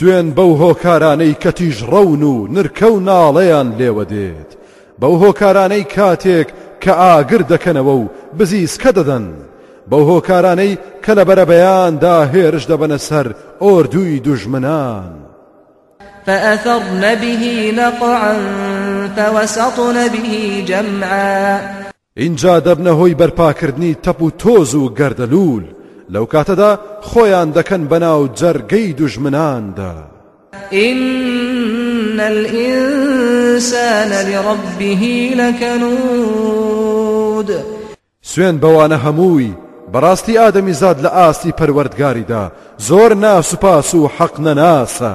سوێن بەو هۆکارانەی کە تیژڕەون و نرکە و ناڵەیان لێوە دێت، بەو هۆکارانەی کاتێک کە ئاگر دەکەنەوە و بزیسکە دەدەن، بەو هۆکارانەی کە لە بەرەبەیاندا هێرش دەبەنە سەر ئۆردووی دوژمنان. فَأَثَرْنَ بِهِ نَقْعًا فَوَسَطْنَ بِهِ جَمْعًا. ئینجا دەبنە هۆی بەرپاکردنی تەپ و تۆز و گەردەلوول، لەو کاتەدا خۆیان دەکەن بەناو جەرگەی دوژمناندا. ان الانسان لربه لکەنود. سوێند بەوانە هەمووی، بەڕاستی ئادەمیزاد لە ئاستی پەروەردگاریدا زۆر ناسوپاس و حەقنەناسە.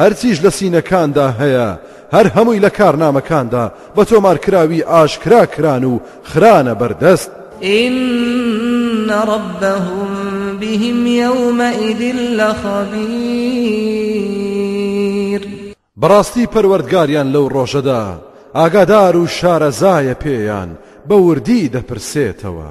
هەرچیش لە سینەکاندا هەیە هەر هەمووی لە کارنامەکاندا بە تۆمارکراوی ئاشکرا کران و خرانە بەردەست. ان ربهم بهم یومئذ لخبیر. بەڕاستی پەروەردگاریان لەو ڕۆژەدا ئاگادار و شارەزایە پێیان بە وردی دەپرسێتەوە.